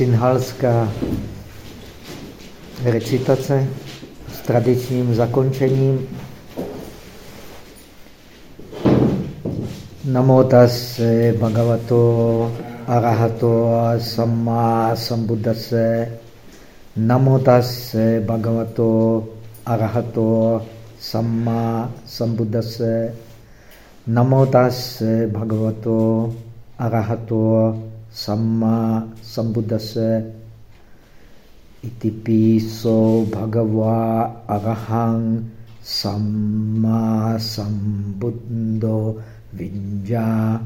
sinhalská recitace s tradičním zakončením. Namo tase bhagavato arahato samma sambuddhase Namo tase bhagavato arahato samma sambuddhase Namo tase bhagavato arahato samma sambuddhase Itipiso bhagava arahang samma sambuddho vinja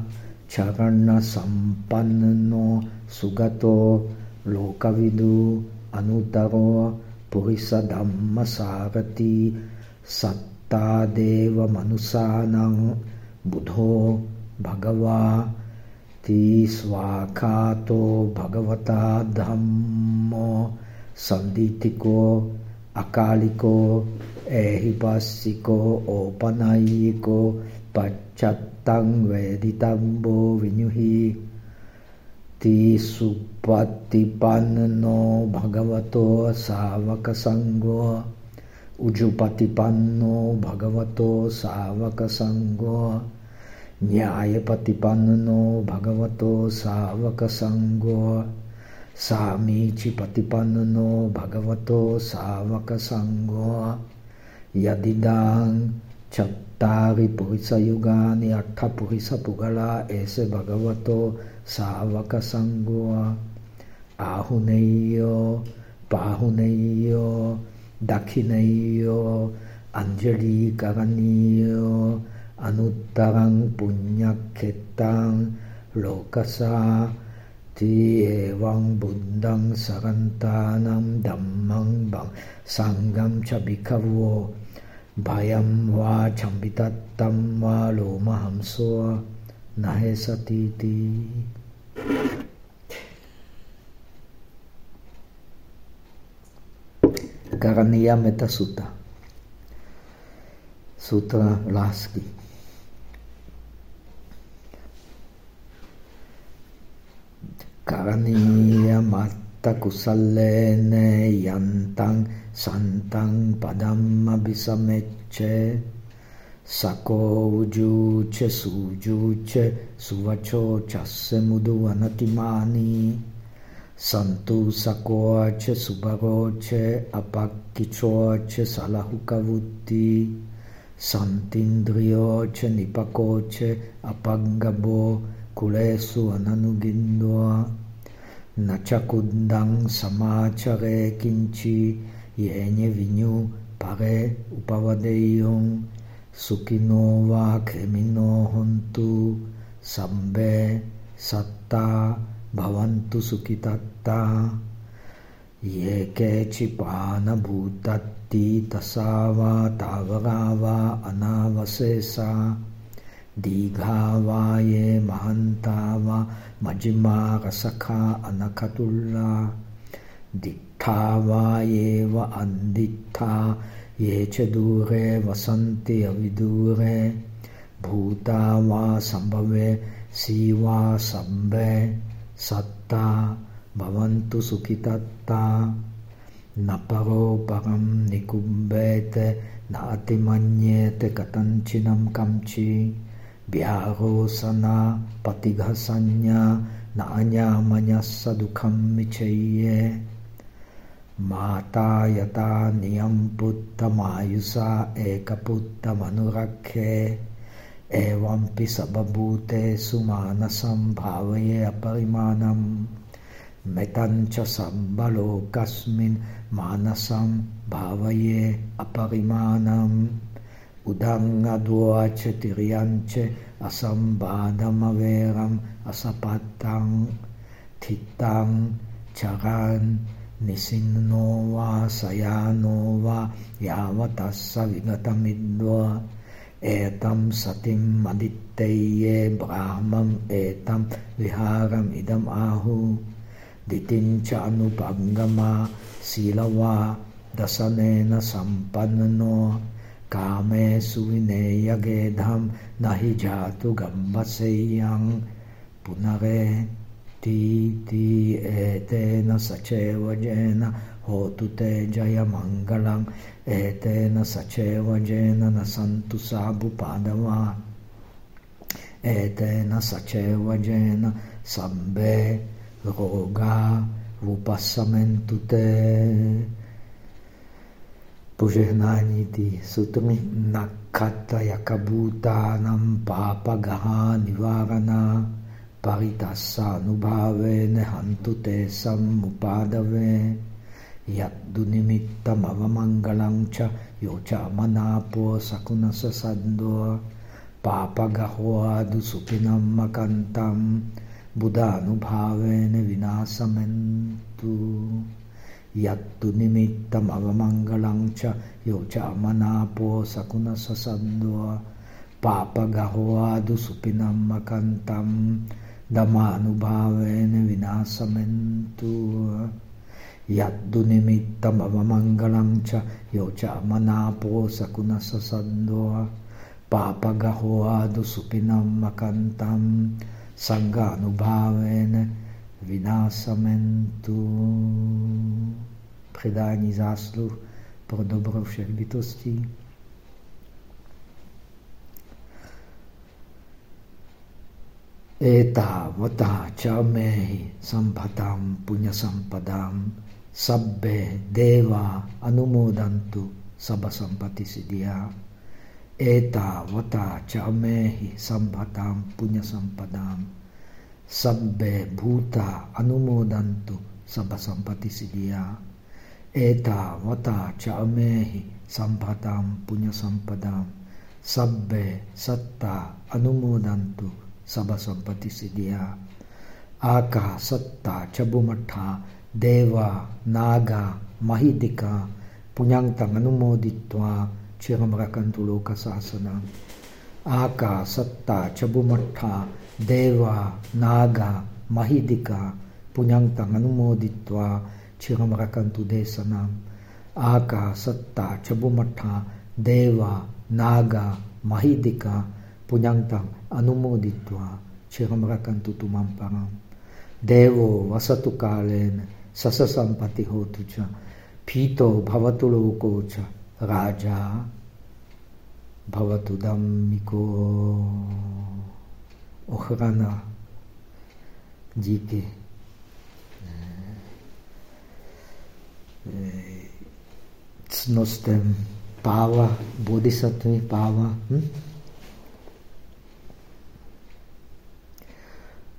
charana sampanno sugato lokavidu anutaro purisa dhamma sarati satta deva manusanang buddho bhagava ti svakato bhagavata dhammo sanditiko akaliko ehipassiko opanayiko pacchatang veditambo vinyuhi ti supatipanno bhagavato savaka sangho ujupatipanno bhagavato savaka sangho Nyayapatipanno bhagavato savaka sangho Samichi patipanno bhagavato savaka sangho Yadidang chattari purisa yugani attha purisa pugala anuttarang punyakhetang lokasa ti evang buddhang sarantanam dhammang bang sangam cha bhikkhavo bhayam va chambitattam va nahe satiti. Karaniya Metta Sutta. Sutra lásky Karaniya matta kusallene yantang santang padam abhisamecce sako ujuce sujuce suvacho chasse mudu anatimani santu sakoace subaroce apakkichoace salahukavutti santindrioce nipakoce apangabo kulesu ananugindwa načakundang samáčare kinči jeně vinyu pare upavadeyong sukinova kremino hontu sambe satta bhavantu sukitatta. Yeke chipana bhutatti tasava tavarava anavasesa. Dīghāvāye mahantāva majjimā rasakha anakatulla Ditthāvāye va andittha ye cha dure vasanti avidure Bhūtā vā sambhave sīvā sambhe sattā bhavantu sukitattā Naparo param nikumbete na atimanyete katanchinam kamchi patighasanya nanya manyasa dukham michaye Mata yata niyam putta mayusa eka putta manurakhe Evampi sababhute sumanasam bhavaye aparimanam Metancha kasmin manasam bhavaye aparimanam udangadu tiriance asambadamaveram asapatang thitang charan nisinova sayanova yavatassa vigatamidva etam satim maditteye brahmam etam viharam idam ahu ditincha anupangama silava dasanena sampanno Kame suvineya gedham nahi jatu gambaseyang punare Titi etena sachevajena hotu te jaya mangalang etena sachevajena nasantu sabu padava etena sachevajena sabbe roga vupasamentu te požehnání ty sutry nakata jakabuta nam pápa gaha nivárana paritasa nubhave nehantu te samupádave yaddu nimittam avamangalang cha yocha manapo sakunasa sando papagahoadu supinam makantam buddhanubhavene vinasamentu yattu nimittam avamangalang cha yocha manapo sakunasa sando papagahoadu supinam makantam Dhammanubhavena vinasamentu Yaddu nimittam avamangalang cha yocha manapo sakunasa sandwa papagaho adu supinam makantam sanganubhavena vinasamentu Předání zásluh pro dobro všech bytostí. Eta vata chamehi sampatam punya sampadam sabbe deva anumodantu sabha sampati siddhya. Eta vata chamehi sampatam punya sampadam sabbe bhuta anumodantu sabha sampati siddhya. Eta vata chamehi sampatam punya sampadam. Sabbe satta anumodantu sabha sampati siddhya aka satta chabumatha deva naga mahidika punyantang anumoditva chiramarakantu loka aka satta chabumatha deva naga mahidika punyantang anumoditva chiramarakantu desana aka satta chabumatha deva naga mahidika punyantang anumoditva chiramrakantu tumamparam devo vasatu kalena sasa sampati hotu cha pito bhavatu loko cha raja bhavatu dhammiko ochrana díky cnostem páva, bodhisattvy páva. Hm?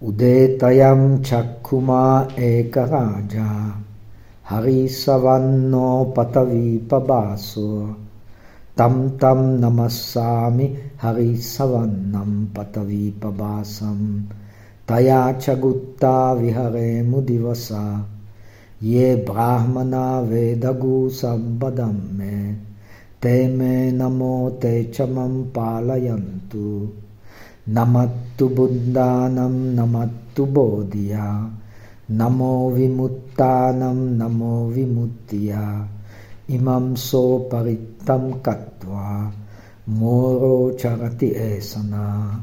Udetayam chakkuma ekaraja harisavanno patavi pabaso tam tam namassami harisavannam patavi pabasam taya chagutta vihare mudivasa ye brahmana vedagu sabbadamme te me namo te chamam palayantu Namattu buddhanam namattu bodhiya. Namo vimuttanam namo vimuttiya. Imam so parittam katva. Moro charati esana.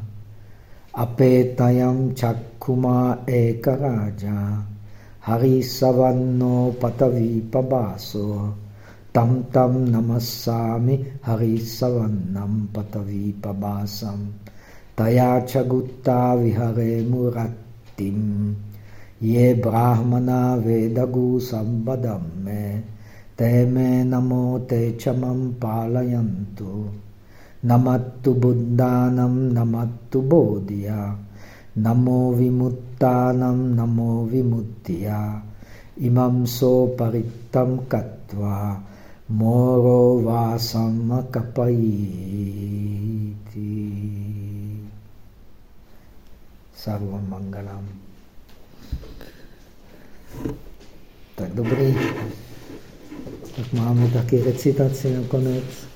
Apetayam chakkuma ekaraja. Harisavanno patavi pabaso. Tam tam namassami harisavannam patavi pabasam. Taya chagutta vihare murattim ye brahmana vedagu sambadamme me namo te chamam palayantu namattu buddhanam namattu bodhiya namo vimuttanam namo vimuttiya imam so parittam katva moro vasam kapayiti Sarvam Mangalam. Tak dobrý. Tak máme taky recitaci nakonec.